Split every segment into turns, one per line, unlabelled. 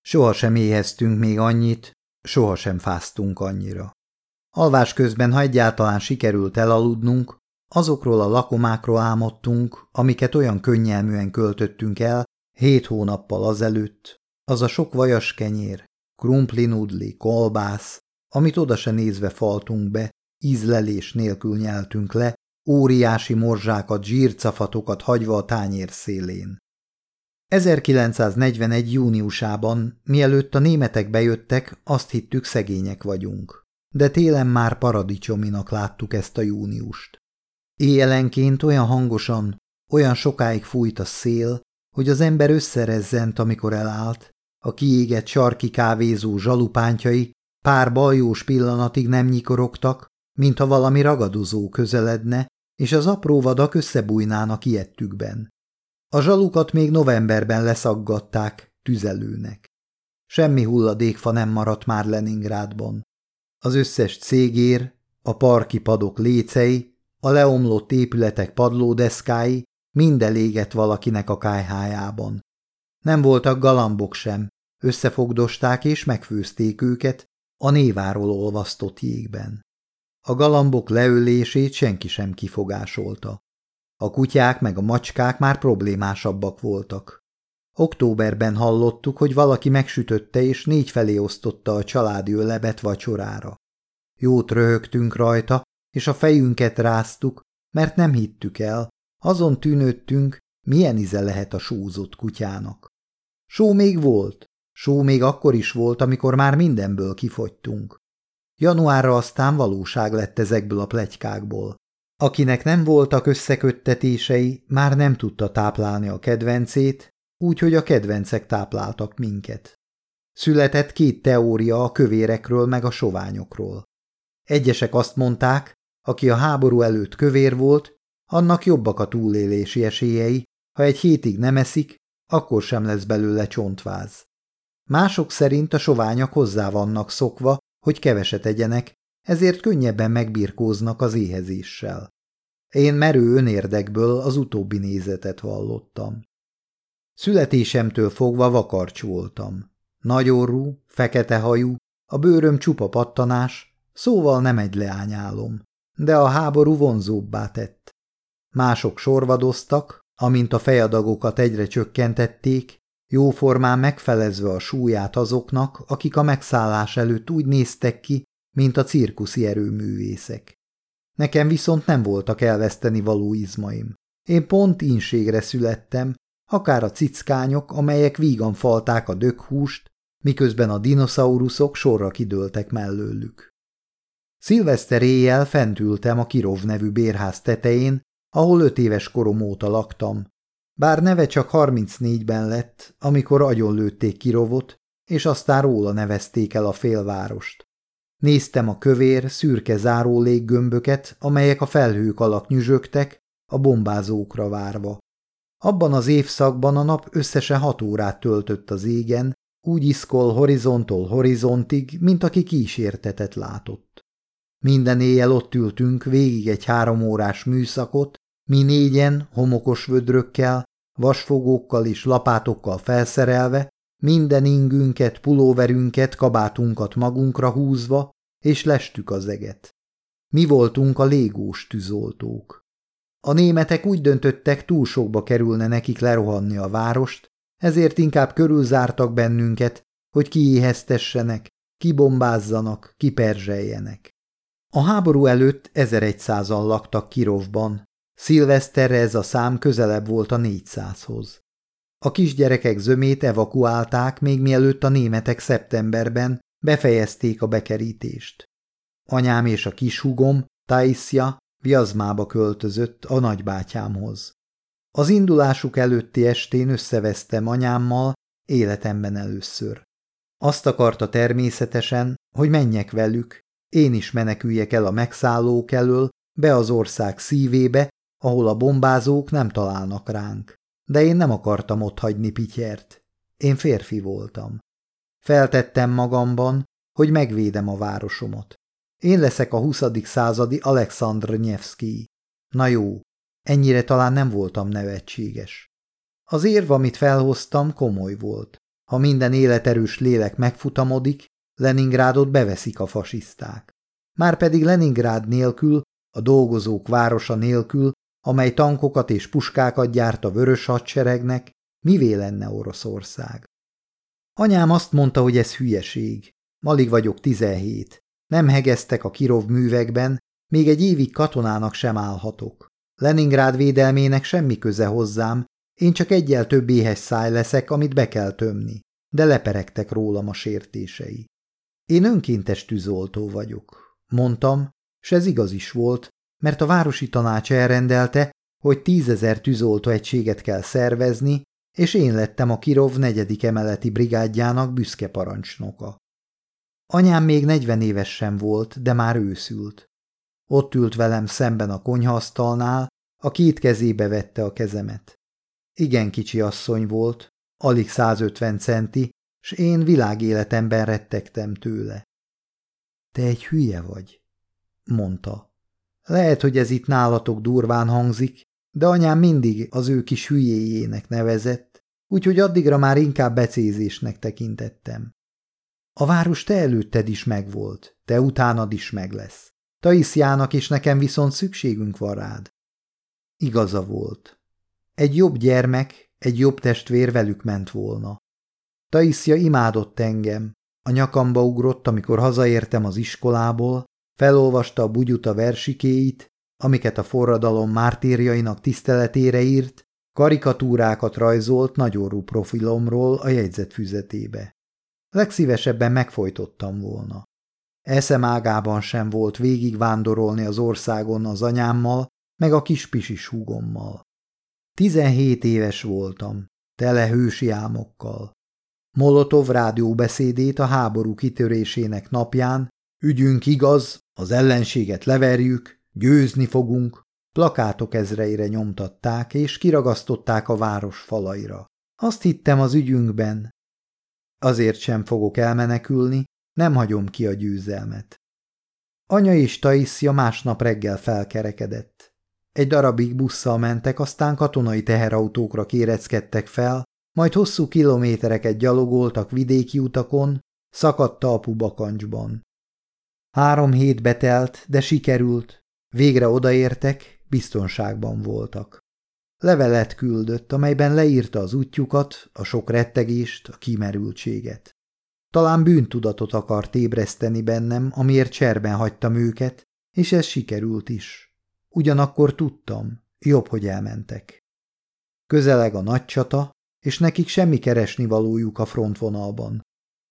Soha sem éheztünk még annyit, soha sem fáztunk annyira. Alvás közben, ha egyáltalán sikerült elaludnunk, azokról a lakomákról álmodtunk, amiket olyan könnyelműen költöttünk el hét hónappal azelőtt, az a sok vajas kenyér, krumpli nudli, kolbász, amit oda se nézve faltunk be, ízlelés nélkül nyeltünk le, óriási morzsákat, zsírcafatokat hagyva a tányér szélén. 1941. júniusában, mielőtt a németek bejöttek, azt hittük szegények vagyunk. De télen már paradicsominak láttuk ezt a júniust. Éjelenként olyan hangosan, olyan sokáig fújt a szél, hogy az ember összerezzent, amikor elállt, a kiégett sarki kávézó zsalupántjai pár baljós pillanatig nem nyikorogtak, mintha valami ragadozó közeledne, és az apró vadak összebújnának ilyettükben. A zsalukat még novemberben leszaggatták tüzelőnek. Semmi hulladékfa nem maradt már Leningrádban. Az összes cégér, a parki padok lécei, a leomlott épületek padlódeszkái mind elégett valakinek a kájhájában. Nem voltak galambok sem, összefogdosták és megfőzték őket a néváról olvasztott jégben. A galambok leölését senki sem kifogásolta. A kutyák meg a macskák már problémásabbak voltak. Októberben hallottuk, hogy valaki megsütötte és négy felé osztotta a családi ölebet vacsorára. Jót röhögtünk rajta, és a fejünket ráztuk, mert nem hittük el, azon tűnődtünk, milyen ize lehet a súzott kutyának. Só még volt, só még akkor is volt, amikor már mindenből kifogytunk. Januárra aztán valóság lett ezekből a plegykákból. Akinek nem voltak összeköttetései, már nem tudta táplálni a kedvencét, úgyhogy a kedvencek tápláltak minket. Született két teória a kövérekről meg a soványokról. Egyesek azt mondták, aki a háború előtt kövér volt, annak jobbak a túlélési esélyei, ha egy hétig nem eszik, akkor sem lesz belőle csontváz. Mások szerint a soványak hozzá vannak szokva, hogy keveset egyenek, ezért könnyebben megbirkóznak az éhezéssel. Én merő önérdekből az utóbbi nézetet vallottam. Születésemtől fogva vakarcs voltam. Nagyorú, fekete hajú, a bőröm csupa pattanás, szóval nem egy leányálom, de a háború vonzóbbá tett. Mások sorvadoztak, amint a fejadagokat egyre csökkentették, jóformán megfelezve a súlyát azoknak, akik a megszállás előtt úgy néztek ki, mint a cirkuszi erőművészek. Nekem viszont nem voltak elveszteni való izmaim. Én pont inségre születtem, akár a cickányok, amelyek vígan falták a dökhúst, miközben a dinoszauruszok sorra kidőltek mellőlük. Szilveszter éjjel fent ültem a Kirov nevű bérház tetején, ahol öt éves korom óta laktam, bár neve csak 34-ben lett, amikor agyonlőtték Kirovot, és aztán róla nevezték el a félvárost. Néztem a kövér, szürke záró léggömböket, amelyek a felhők alatt nyüzsögtek, a bombázókra várva. Abban az évszakban a nap összesen hat órát töltött az égen, úgy iszkol horizonttól horizontig, mint aki kísértetet látott. Minden éjjel ott ültünk végig egy három órás műszakot, mi négyen, homokos vödrökkel, vasfogókkal és lapátokkal felszerelve, minden ingünket, pulóverünket, kabátunkat magunkra húzva, és lestük az eget. Mi voltunk a légós tűzoltók. A németek úgy döntöttek, túl sokba kerülne nekik lerohanni a várost, ezért inkább körülzártak bennünket, hogy kiéheztessenek, kibombázzanak, kiperzseljenek. A háború előtt 1100-an laktak Kirovban, szilveszterre ez a szám közelebb volt a 400-hoz. A kisgyerekek zömét evakuálták, még mielőtt a németek szeptemberben befejezték a bekerítést. Anyám és a kishúgom, Taisja, Viazmába költözött a nagybátyámhoz. Az indulásuk előtti estén összevesztem anyámmal életemben először. Azt akarta természetesen, hogy menjek velük, én is meneküljek el a megszállók elől, be az ország szívébe, ahol a bombázók nem találnak ránk. De én nem akartam otthagyni Pityert. Én férfi voltam. Feltettem magamban, hogy megvédem a városomat. Én leszek a 20. századi Alexandr Nyevszki. Na jó, ennyire talán nem voltam nevetséges. Az érv, amit felhoztam, komoly volt. Ha minden életerős lélek megfutamodik, Leningrádot beveszik a fasiszták. Márpedig Leningrád nélkül, a dolgozók városa nélkül, amely tankokat és puskákat gyárt a vörös hadseregnek, mivé lenne Oroszország? Anyám azt mondta, hogy ez hülyeség. Malig vagyok tizenhét. Nem hegeztek a Kirov művekben, még egy évig katonának sem állhatok. Leningrád védelmének semmi köze hozzám, én csak egyel több éhes száj leszek, amit be kell tömni, de leperegtek rólam a sértései. Én önkéntes tűzoltó vagyok, mondtam, s ez igaz is volt, mert a városi tanács elrendelte, hogy tízezer tűzoltó egységet kell szervezni, és én lettem a Kirov negyedik emeleti brigádjának büszke parancsnoka. Anyám még negyven éves sem volt, de már őszült. Ott ült velem szemben a konyhasztalnál, a két kezébe vette a kezemet. Igen kicsi asszony volt, alig 150 centi, s én világéletemben rettegtem tőle. Te egy hülye vagy, mondta. Lehet, hogy ez itt nálatok durván hangzik, de anyám mindig az ő kis hülyéjének nevezett, úgyhogy addigra már inkább becézésnek tekintettem. A város te előtted is megvolt, te utánad is meg lesz. Taisjának és nekem viszont szükségünk van rád. Igaza volt. Egy jobb gyermek, egy jobb testvér velük ment volna. Taisja imádott engem. A nyakamba ugrott, amikor hazaértem az iskolából, felolvasta a bugyuta versikéit, amiket a forradalom mártírjainak tiszteletére írt, karikatúrákat rajzolt nagyorú profilomról a jegyzetfüzetébe. Legszívesebben megfojtottam volna. Eszem ágában sem volt végig vándorolni az országon az anyámmal, meg a kis pisis húgommal. Tizenhét éves voltam, tele hősi álmokkal. Molotov rádióbeszédét a háború kitörésének napján, ügyünk igaz, az ellenséget leverjük, győzni fogunk, plakátok ezreire nyomtatták és kiragasztották a város falaira. Azt hittem az ügyünkben. Azért sem fogok elmenekülni, nem hagyom ki a győzelmet. Anya és Taissia másnap reggel felkerekedett. Egy darabig busszal mentek, aztán katonai teherautókra kéreckedtek fel, majd hosszú kilométereket gyalogoltak vidéki utakon, szakadt talpú bakancsban. Három hét betelt, de sikerült. Végre odaértek, biztonságban voltak. Levelet küldött, amelyben leírta az útjukat, a sok rettegést, a kimerültséget. Talán bűntudatot akart ébreszteni bennem, amiért cserben hagytam őket, és ez sikerült is. Ugyanakkor tudtam, jobb, hogy elmentek. Közeleg a nagy csata, és nekik semmi keresni valójuk a frontvonalban.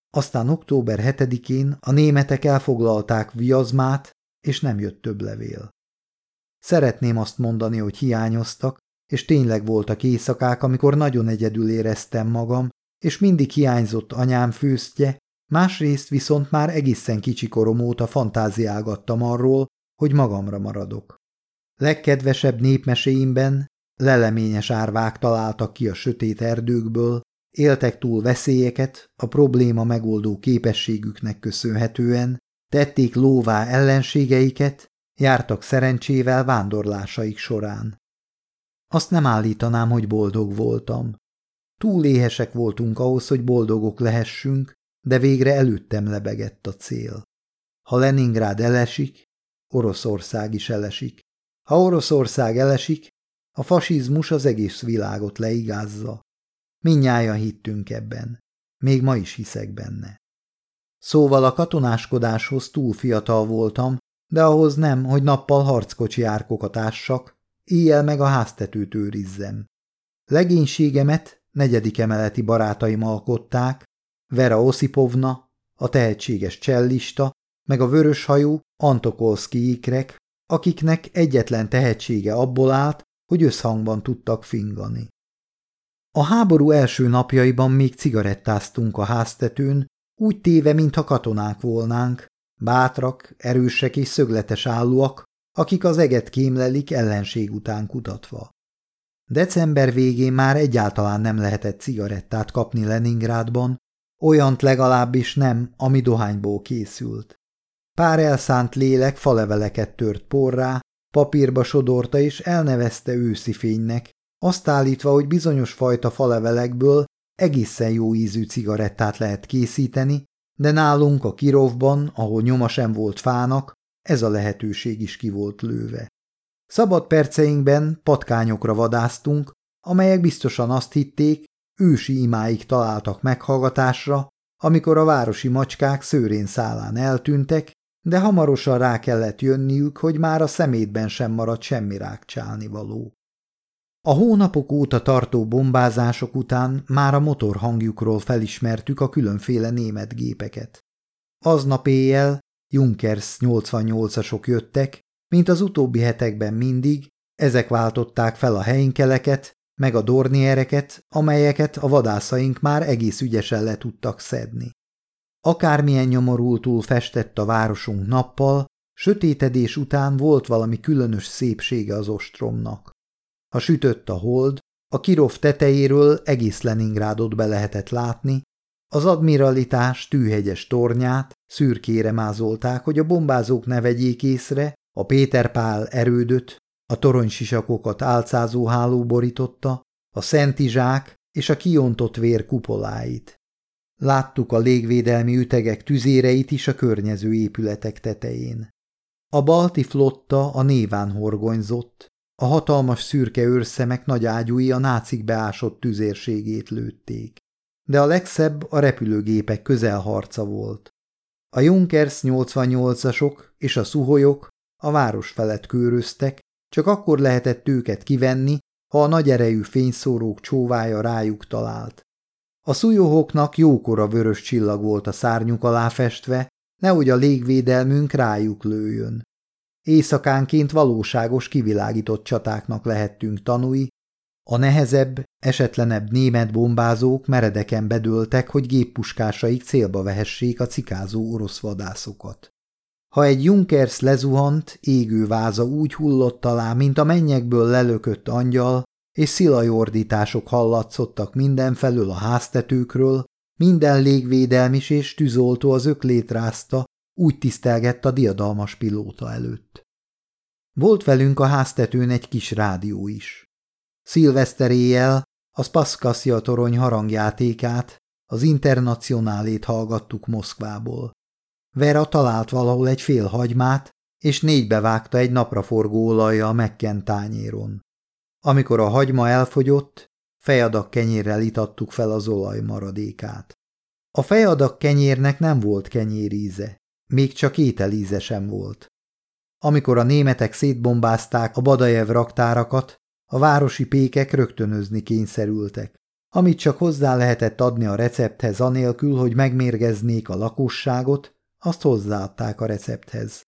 Aztán október 7-én a németek elfoglalták Viazmát, és nem jött több levél. Szeretném azt mondani, hogy hiányoztak, és tényleg voltak éjszakák, amikor nagyon egyedül éreztem magam, és mindig hiányzott anyám főztje, másrészt viszont már egészen kicsi korom óta fantáziálgattam arról, hogy magamra maradok. Legkedvesebb népmeséimben leleményes árvák találtak ki a sötét erdőkből, éltek túl veszélyeket a probléma megoldó képességüknek köszönhetően, tették lóvá ellenségeiket, jártak szerencsével vándorlásaik során. Azt nem állítanám, hogy boldog voltam. Túl éhesek voltunk ahhoz, hogy boldogok lehessünk, de végre előttem lebegett a cél. Ha Leningrád elesik, Oroszország is elesik. Ha Oroszország elesik, a fasizmus az egész világot leigázza. Minnyáján hittünk ebben. Még ma is hiszek benne. Szóval a katonáskodáshoz túl fiatal voltam, de ahhoz nem, hogy nappal harckocsi árkokat ássak, éjjel meg a háztetőt őrizzem. Legénységemet negyedik emeleti barátaim alkották, Vera Osipovna, a tehetséges csellista, meg a vöröshajú Antokolszki ikrek, akiknek egyetlen tehetsége abból állt, hogy összhangban tudtak fingani. A háború első napjaiban még cigarettáztunk a háztetőn, úgy téve, mintha katonák volnánk, bátrak, erősek és szögletes állóak, akik az eget kémlelik ellenség után kutatva. December végén már egyáltalán nem lehetett cigarettát kapni Leningrádban, olyant legalábbis nem, ami dohányból készült. Pár elszánt lélek faleveleket tört porrá, papírba sodorta és elnevezte őszi fénynek, azt állítva, hogy bizonyos fajta falevelekből egészen jó ízű cigarettát lehet készíteni, de nálunk a kirovban, ahol nyoma sem volt fának, ez a lehetőség is ki volt lőve. Szabad perceinkben patkányokra vadáztunk, amelyek biztosan azt hitték, ősi imáig találtak meghallgatásra, amikor a városi macskák szőrén szálán eltűntek, de hamarosan rá kellett jönniük, hogy már a szemétben sem maradt semmi rákcsálni való. A hónapok óta tartó bombázások után már a motorhangjukról felismertük a különféle német gépeket. Aznap éjjel Junkers 88-asok jöttek, mint az utóbbi hetekben mindig, ezek váltották fel a helyinkeleket, meg a dorniereket, amelyeket a vadászaink már egész ügyesen le tudtak szedni. Akármilyen nyomorultul festett a városunk nappal, sötétedés után volt valami különös szépsége az ostromnak. Ha sütött a hold, a kirov tetejéről egész Leningrádot be lehetett látni, az admiralitás tűhegyes tornyát szürkére mázolták, hogy a bombázók ne vegyék észre, a Péter Pál erődöt, a toronysisakokat álcázó háló borította, a szentizsák és a kiontott vér kupoláit. Láttuk a légvédelmi ütegek tüzéreit is a környező épületek tetején. A balti flotta a néván horgonyzott, a hatalmas szürke őrszemek nagy ágyúi a nácik beásott tüzérségét lőtték. De a legszebb a repülőgépek közelharca volt. A Junkers 88-asok és a szuholyok a város felett köröztek, csak akkor lehetett őket kivenni, ha a nagy erejű fényszórók csóvája rájuk talált. A szujohoknak jókora vörös csillag volt a szárnyuk alá festve, nehogy a légvédelmünk rájuk lőjön. Éjszakánként valóságos kivilágított csatáknak lehettünk tanúi, a nehezebb, esetlenebb német bombázók meredeken bedőltek, hogy géppuskásaik célba vehessék a cikázó orosz vadászokat. Ha egy Junkers lezuhant, égő váza úgy hullott alá, mint a mennyekből lelökött angyal, és szilajordítások hallatszottak mindenfelől a háztetőkről, minden légvédelmis és tűzoltó az öklét rázta, úgy tisztelgett a diadalmas pilóta előtt. Volt velünk a háztetőn egy kis rádió is. Szilveszter éjjel a Spaszkaszja torony harangjátékát, az internacionálét hallgattuk Moszkvából. Vera talált valahol egy fél hagymát, és négybe vágta egy napraforgó olajjal megkent tányéron. Amikor a hagyma elfogyott, fejadak kenyérrel itattuk fel az olaj maradékát. A fejadak kenyérnek nem volt kenyéríze, még csak ételíze sem volt. Amikor a németek szétbombázták a Badajev raktárakat, a városi pékek rögtönözni kényszerültek. Amit csak hozzá lehetett adni a recepthez anélkül, hogy megmérgeznék a lakosságot, azt hozzáadták a recepthez.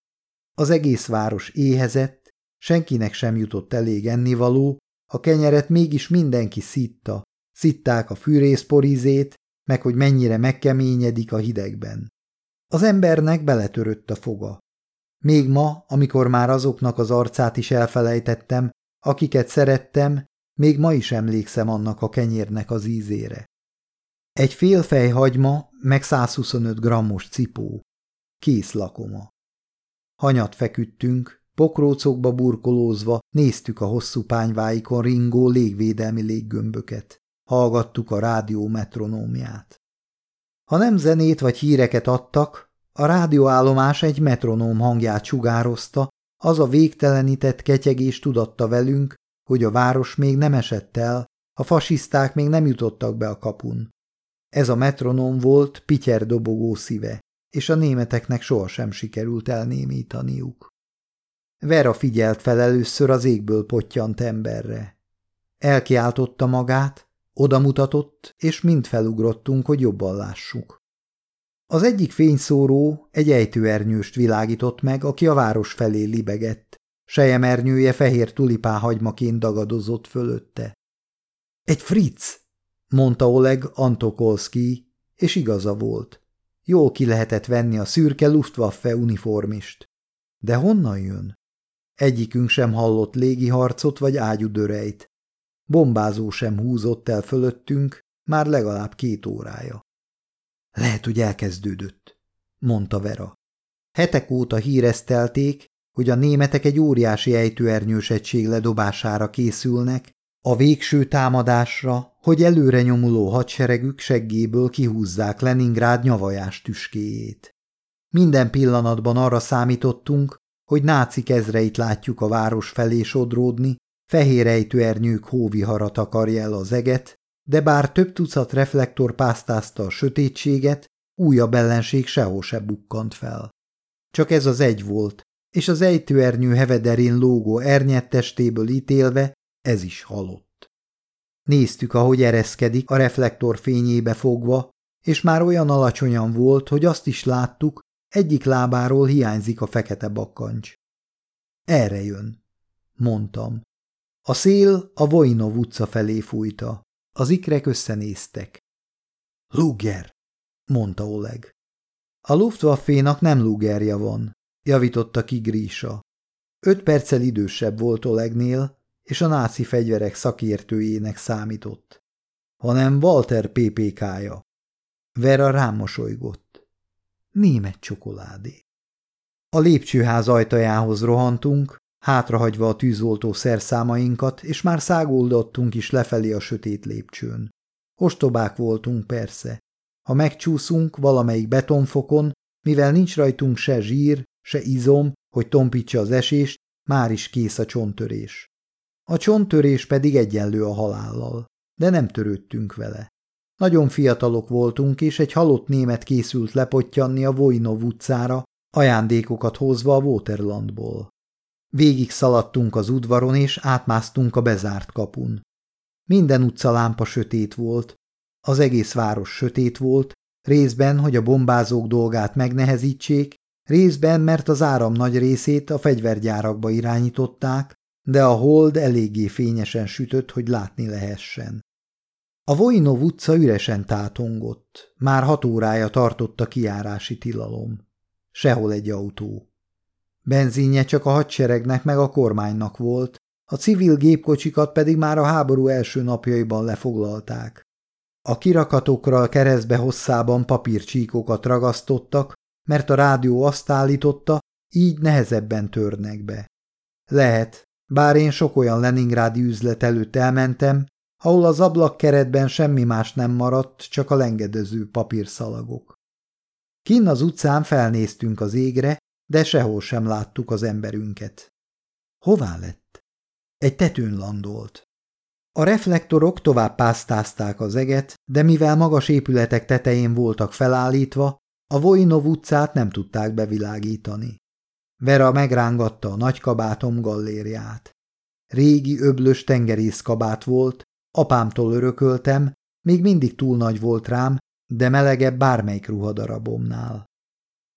Az egész város éhezett, senkinek sem jutott elég ennivaló, a kenyeret mégis mindenki szitta, szitták a fűrészporizét, meg hogy mennyire megkeményedik a hidegben. Az embernek beletörött a foga. Még ma, amikor már azoknak az arcát is elfelejtettem, akiket szerettem, még ma is emlékszem annak a kenyérnek az ízére. Egy fél fejhagyma, meg 125 grammos cipó. Kész lakoma. Hanyat feküdtünk, pokrócokba burkolózva néztük a hosszú pányváikon ringó légvédelmi léggömböket. Hallgattuk a rádió metronómját. Ha nem zenét vagy híreket adtak, a rádióállomás egy metronóm hangját sugározta, az a végtelenített ketyegés tudatta velünk, hogy a város még nem esett el, a fasiszták még nem jutottak be a kapun. Ez a metronóm volt Pityer dobogó szíve, és a németeknek sohasem sikerült elnémítaniuk. Vera figyelt fel először az égből pottyant emberre. Elkiáltotta magát, odamutatott, és mind felugrottunk, hogy jobban lássuk. Az egyik fényszóró egy ejtőernyőst világított meg, aki a város felé libegett. Sejemernyője fehér tulipán hagymaként dagadozott fölötte. Egy fritz, mondta Oleg Antokolszki, és igaza volt. Jól ki lehetett venni a szürke Luftwaffe uniformist. De honnan jön? Egyikünk sem hallott légiharcot vagy ágyudörejt. Bombázó sem húzott el fölöttünk, már legalább két órája. Lehet, hogy elkezdődött, mondta Vera. Hetek óta híreztelték, hogy a németek egy óriási ejtőernyős egység ledobására készülnek, A végső támadásra, hogy előre nyomuló hadseregük seggéből kihúzzák Leningrád nyavajás tüskéjét. Minden pillanatban arra számítottunk, hogy náci kezreit látjuk a város felé sodródni, fehér ejtőernyők hóviharat akarja el az eget, de bár több tucat reflektor pásztázta a sötétséget, újabb ellenség sehol se bukkant fel. Csak ez az egy volt, és az ejtőernyő hevederén lógó ernyett testéből ítélve ez is halott. Néztük, ahogy ereszkedik, a reflektor fényébe fogva, és már olyan alacsonyan volt, hogy azt is láttuk, egyik lábáról hiányzik a fekete bakkancs. Erre jön, mondtam. A szél a Vojnov utca felé fújta. Az ikrek összenéztek. Luger, mondta Oleg. A Luftwaffe-nak nem Lugerja van, javította ki Grísa. Öt perccel idősebb volt Olegnél, és a náci fegyverek szakértőjének számított, hanem Walter PPK-ja. Vera rám mosolygott. Német csokoládé. A lépcsőház ajtajához rohantunk, hátrahagyva a tűzoltó szerszámainkat, és már száguldottunk is lefelé a sötét lépcsőn. Ostobák voltunk persze. Ha megcsúszunk valamelyik betonfokon, mivel nincs rajtunk se zsír, se izom, hogy tompítsa az esést, már is kész a csontörés. A csonttörés pedig egyenlő a halállal, de nem törődtünk vele. Nagyon fiatalok voltunk, és egy halott német készült lepottyanni a Vojnov utcára, ajándékokat hozva a Waterlandból. Végig szaladtunk az udvaron, és átmásztunk a bezárt kapun. Minden utcalámpa sötét volt, az egész város sötét volt, részben, hogy a bombázók dolgát megnehezítsék, részben, mert az áram nagy részét a fegyvergyárakba irányították, de a hold eléggé fényesen sütött, hogy látni lehessen. A Vojnov utca üresen tátongott, már hat órája tartott a kiárási tilalom. Sehol egy autó. Benzinje csak a hadseregnek meg a kormánynak volt, a civil gépkocsikat pedig már a háború első napjaiban lefoglalták. A kirakatokra keresztbe hosszában papírcsíkokat ragasztottak, mert a rádió azt állította, így nehezebben törnek be. Lehet, bár én sok olyan Leningrádi üzlet előtt elmentem, ahol az ablakkeretben semmi más nem maradt, csak a lengedező papírszalagok. Kinn az utcán felnéztünk az égre, de sehol sem láttuk az emberünket. Hová lett? Egy tetőn landolt. A reflektorok tovább pásztázták az eget, de mivel magas épületek tetején voltak felállítva, a Vojnov utcát nem tudták bevilágítani. Vera megrángatta a nagykabátom gallériát. Régi öblös tengerészkabát volt, apámtól örököltem, még mindig túl nagy volt rám, de melegebb bármelyik ruhadarabomnál.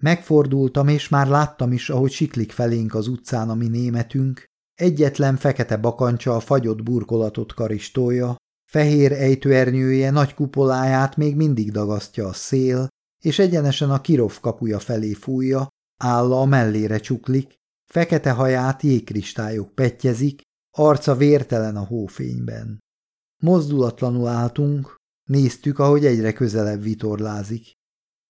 Megfordultam, és már láttam is, ahogy siklik felénk az utcán a mi németünk, egyetlen fekete bakancsa a fagyott burkolatot karistolja, fehér ejtőernyője nagy kupoláját még mindig dagasztja a szél, és egyenesen a kirov kapuja felé fújja, álla a mellére csuklik, fekete haját jégkristályok petjezik, arca vértelen a hófényben. Mozdulatlanul álltunk, néztük, ahogy egyre közelebb vitorlázik.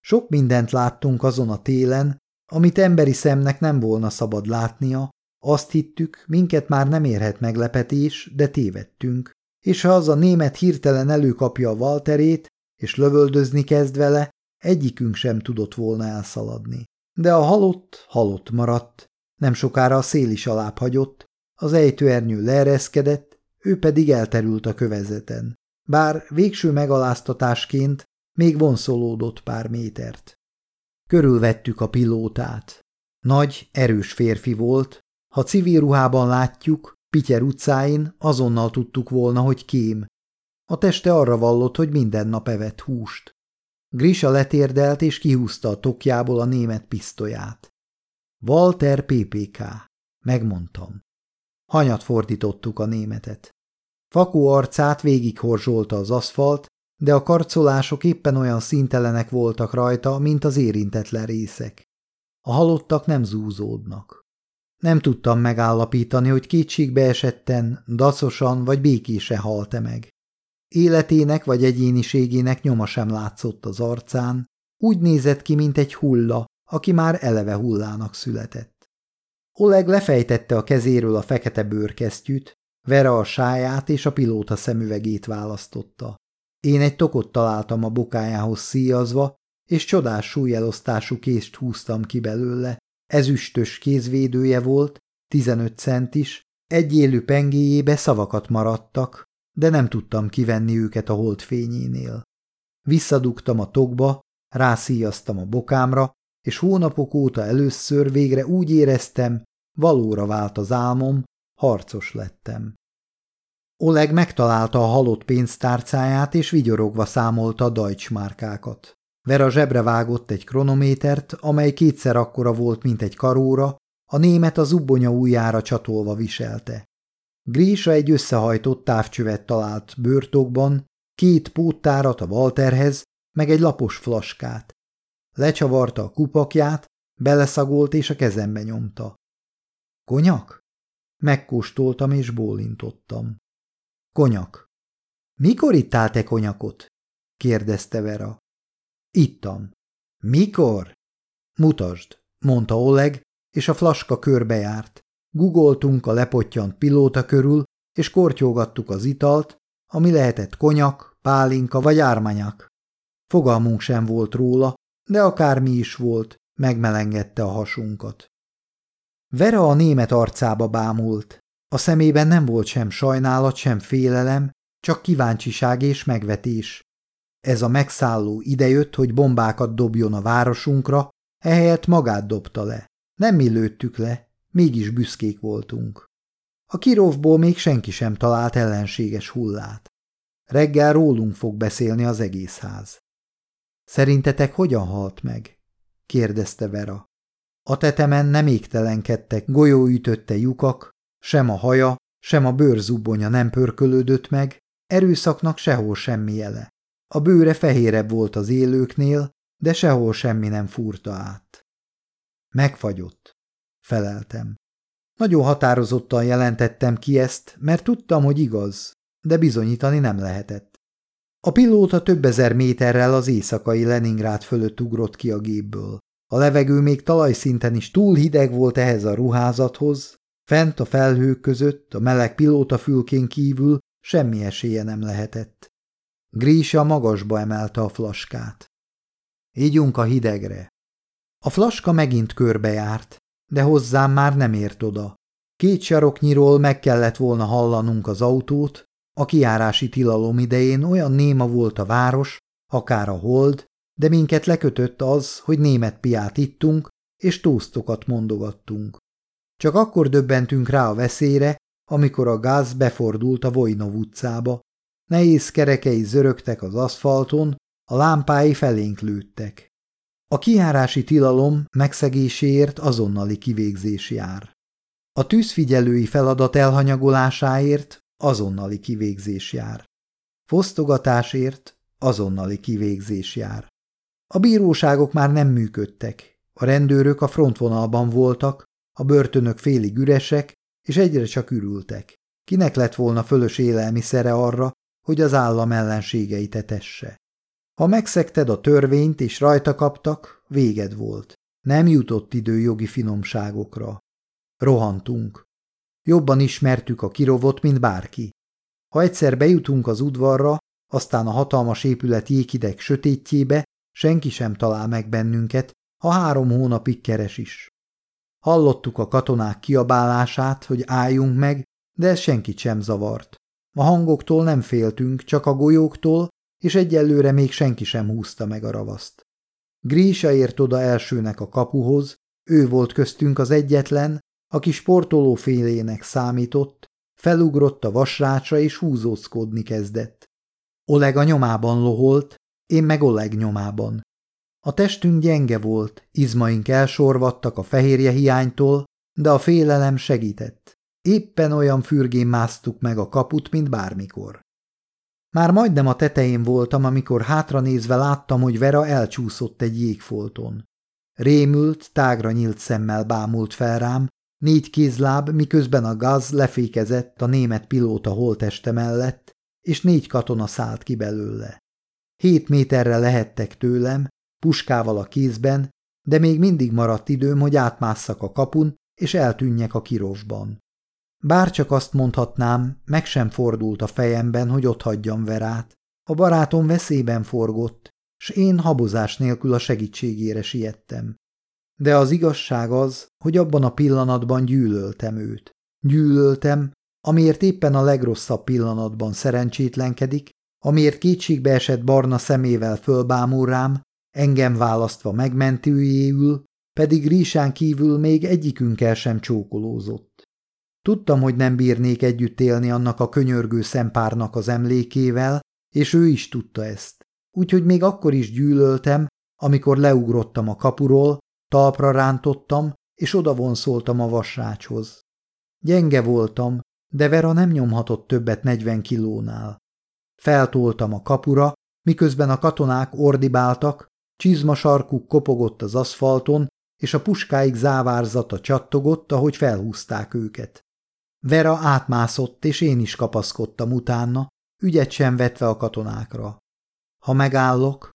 Sok mindent láttunk azon a télen, amit emberi szemnek nem volna szabad látnia, azt hittük, minket már nem érhet meglepetés, de tévedtünk, és ha az a német hirtelen előkapja a Walterét, és lövöldözni kezd vele, egyikünk sem tudott volna elszaladni. De a halott halott maradt, nem sokára a szél is alább az ejtőernyő leereszkedett, ő pedig elterült a kövezeten. Bár végső megaláztatásként még vonszolódott pár métert. Körülvettük a pilótát. Nagy, erős férfi volt, ha civil ruhában látjuk, Pityer utcáin azonnal tudtuk volna, hogy kém. A teste arra vallott, hogy minden nap evett húst. Grisa letérdelt és kihúzta a tokjából a német pisztolyát. Walter PPK. Megmondtam. Hanyat fordítottuk a németet. Fakó arcát végighorzsolta az aszfalt, de a karcolások éppen olyan szintelenek voltak rajta, mint az érintetlen részek. A halottak nem zúzódnak. Nem tudtam megállapítani, hogy kétségbe esetten, dacosan vagy békése halt-e meg. Életének vagy egyéniségének nyoma sem látszott az arcán, úgy nézett ki, mint egy hulla, aki már eleve hullának született. Oleg lefejtette a kezéről a fekete bőrkesztyűt, Vera a sáját és a pilóta szemüvegét választotta. Én egy tokot találtam a bokájához szíjazva, és csodás súlyelosztású kést húztam ki belőle. Ezüstös kézvédője volt, 15 centis, egy élő pengéjébe szavakat maradtak, de nem tudtam kivenni őket a holdfényénél. Visszadugtam a tokba, rászíjaztam a bokámra, és hónapok óta először végre úgy éreztem, valóra vált az álmom, harcos lettem. Oleg megtalálta a halott pénztárcáját, és vigyorogva számolta a Deutschmárkákat. Vera zsebre vágott egy kronométert, amely kétszer akkora volt, mint egy karóra, a német az ubbonya ujjára csatolva viselte. Grísa egy összehajtott távcsövet talált bőrtokban, két póttárat a Walterhez, meg egy lapos flaskát. Lecsavarta a kupakját, beleszagolt és a kezembe nyomta. Konyak? Megkóstoltam és bólintottam. Konyak. Mikor ittál te konyakot? kérdezte Vera. Ittam. Mikor? Mutasd, mondta Oleg, és a flaska körbejárt. Gugoltunk a lepottyant pilóta körül, és kortyolgattuk az italt, ami lehetett konyak, pálinka vagy ármanyak. Fogalmunk sem volt róla, de akármi is volt, megmelengedte a hasunkat. Vera a német arcába bámult. A szemében nem volt sem sajnálat, sem félelem, csak kíváncsiság és megvetés. Ez a megszálló idejött, hogy bombákat dobjon a városunkra, ehelyett magát dobta le. Nem mi lőttük le, mégis büszkék voltunk. A kirovból még senki sem talált ellenséges hullát. Reggel rólunk fog beszélni az egész ház. Szerintetek hogyan halt meg? kérdezte Vera. A tetemen nem égtelenkedtek golyóütötte lyukak, sem a haja, sem a bőrzubonya nem pörkölődött meg, erőszaknak sehol semmi jele. A bőre fehérebb volt az élőknél, de sehol semmi nem furta át. Megfagyott, feleltem. Nagyon határozottan jelentettem ki ezt, mert tudtam, hogy igaz, de bizonyítani nem lehetett. A pilóta több ezer méterrel az éjszakai Leningrád fölött ugrott ki a gépből. A levegő még talajszinten is túl hideg volt ehhez a ruházathoz, fent a felhők között, a meleg pilóta fülkén kívül semmi esélye nem lehetett. Grísa magasba emelte a flaskát. Ígyunk a hidegre. A flaska megint körbejárt, de hozzám már nem ért oda. Két saroknyiról meg kellett volna hallanunk az autót, a kiárási tilalom idején olyan néma volt a város, akár a hold, de minket lekötött az, hogy német piát ittunk, és tóztokat mondogattunk. Csak akkor döbbentünk rá a veszélyre, amikor a gáz befordult a Vojnov utcába. Nehéz kerekei zörögtek az aszfalton, a lámpái felénk lőttek. A kiárási tilalom megszegéséért azonnali kivégzés jár. A tűzfigyelői feladat elhanyagolásáért azonnali kivégzés jár. Fosztogatásért azonnali kivégzés jár. A bíróságok már nem működtek, a rendőrök a frontvonalban voltak, a börtönök félig üresek, és egyre csak ürültek. Kinek lett volna fölös élelmiszere arra, hogy az állam ellenségeit etesse? Ha megszekted a törvényt és rajta kaptak, véged volt. Nem jutott idő jogi finomságokra. Rohantunk. Jobban ismertük a kirovot, mint bárki. Ha egyszer bejutunk az udvarra, aztán a hatalmas épület jéghideg sötétjébe, senki sem talál meg bennünket, ha három hónapig keres is. Hallottuk a katonák kiabálását, hogy álljunk meg, de ez senkit sem zavart. A hangoktól nem féltünk, csak a golyóktól, és egyelőre még senki sem húzta meg a ravaszt. Grísa ért oda elsőnek a kapuhoz, ő volt köztünk az egyetlen, aki sportoló félének számított, felugrott a vasrácsra és húzózkodni kezdett. Oleg a nyomában loholt, én meg Oleg nyomában. A testünk gyenge volt, izmaink elsorvadtak a fehérje hiánytól, de a félelem segített. Éppen olyan fürgén másztuk meg a kaput, mint bármikor. Már majdnem a tetején voltam, amikor hátra nézve láttam, hogy Vera elcsúszott egy jégfolton. Rémült, tágra nyílt szemmel bámult fel rám, négy kézláb, miközben a gaz lefékezett a német pilóta holteste mellett, és négy katona szállt ki belőle. Hét méterre lehettek tőlem, puskával a kézben, de még mindig maradt időm, hogy átmásszak a kapun, és eltűnjek a kirovban. Bárcsak azt mondhatnám, meg sem fordult a fejemben, hogy ott hagyjam Verát. A barátom veszélyben forgott, s én habozás nélkül a segítségére siettem. De az igazság az, hogy abban a pillanatban gyűlöltem őt. Gyűlöltem, amiért éppen a legrosszabb pillanatban szerencsétlenkedik, amiért kétségbe esett barna szemével fölbámul rám, engem választva megmentőjéül, pedig Rísán kívül még egyikünkkel sem csókolózott. Tudtam, hogy nem bírnék együtt élni annak a könyörgő szempárnak az emlékével, és ő is tudta ezt. Úgyhogy még akkor is gyűlöltem, amikor leugrottam a kapuról, talpra rántottam, és odavonszoltam a vasrácshoz. Gyenge voltam, de Vera nem nyomhatott többet 40 kilónál. Feltoltam a kapura, miközben a katonák ordibáltak, csizmasarkuk kopogott az aszfalton, és a puskáik závárzata csattogott, ahogy felhúzták őket. Vera átmászott, és én is kapaszkodtam utána, ügyet sem vetve a katonákra. Ha megállok,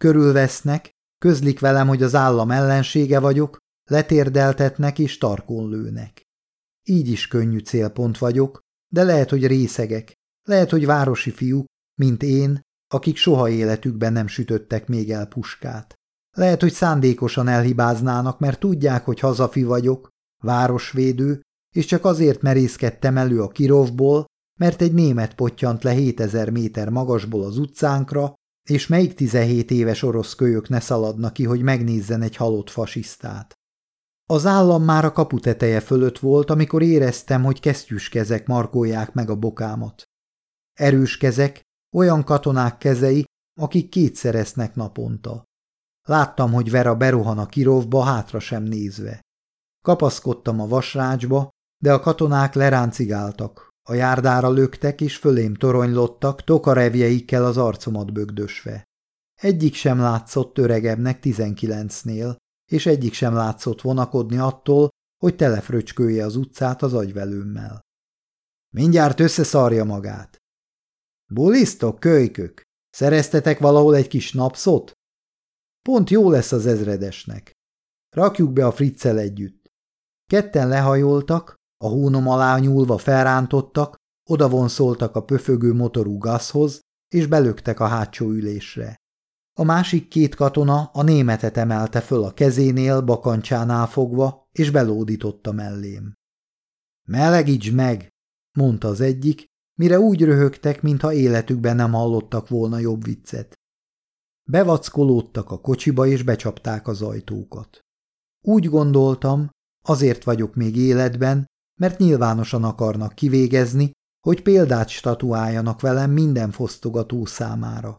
körülvesznek, közlik velem, hogy az állam ellensége vagyok, letérdeltetnek és tarkon lőnek. Így is könnyű célpont vagyok, de lehet, hogy részegek, lehet, hogy városi fiúk, mint én, akik soha életükben nem sütöttek még el puskát. Lehet, hogy szándékosan elhibáznának, mert tudják, hogy hazafi vagyok, városvédő, és csak azért merészkedtem elő a kirovból, mert egy német pottyant le 7000 méter magasból az utcánkra, és melyik 17 éves orosz kölyök ne szaladna ki, hogy megnézzen egy halott fasisztát. Az állam már a kaputeteje fölött volt, amikor éreztem, hogy kesztyűs kezek markolják meg a bokámat. Erős kezek, olyan katonák kezei, akik kétszereznek naponta. Láttam, hogy Vera berohan a kirovba, hátra sem nézve. Kapaszkodtam a vasrácsba, de a katonák leráncigáltak, a járdára löktek és fölém toronylottak, tokarevjeikkel az arcomat bögdösve. Egyik sem látszott öregebbnek tizenkilencnél, és egyik sem látszott vonakodni attól, hogy telefröcskölje az utcát az agyvelőmmel. Mindjárt összeszarja magát. Bulisztok, kölykök! Szereztetek valahol egy kis napszot? Pont jó lesz az ezredesnek. Rakjuk be a friccel együtt. Ketten lehajoltak, a hónom alá nyúlva felrántottak, odavonszoltak a pöfögő motorú gazhoz, és belöktek a hátsó ülésre. A másik két katona a németet emelte föl a kezénél, bakancsánál fogva, és belódította mellém. Melegíts meg, mondta az egyik, mire úgy röhögtek, mintha életükben nem hallottak volna jobb viccet. Bevackolódtak a kocsiba, és becsapták az ajtókat. Úgy gondoltam, azért vagyok még életben, mert nyilvánosan akarnak kivégezni, hogy példát statuáljanak velem minden fosztogató számára.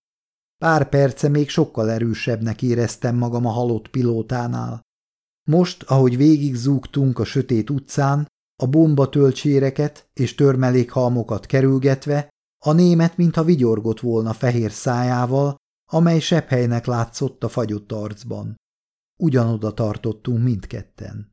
Pár perce még sokkal erősebbnek éreztem magam a halott pilótánál. Most, ahogy végigzúgtunk a sötét utcán, a bombatölcséreket és törmelékhalmokat kerülgetve, a német mintha vigyorgott volna fehér szájával, amely sepphelynek látszott a fagyott arcban. Ugyanoda tartottunk mindketten.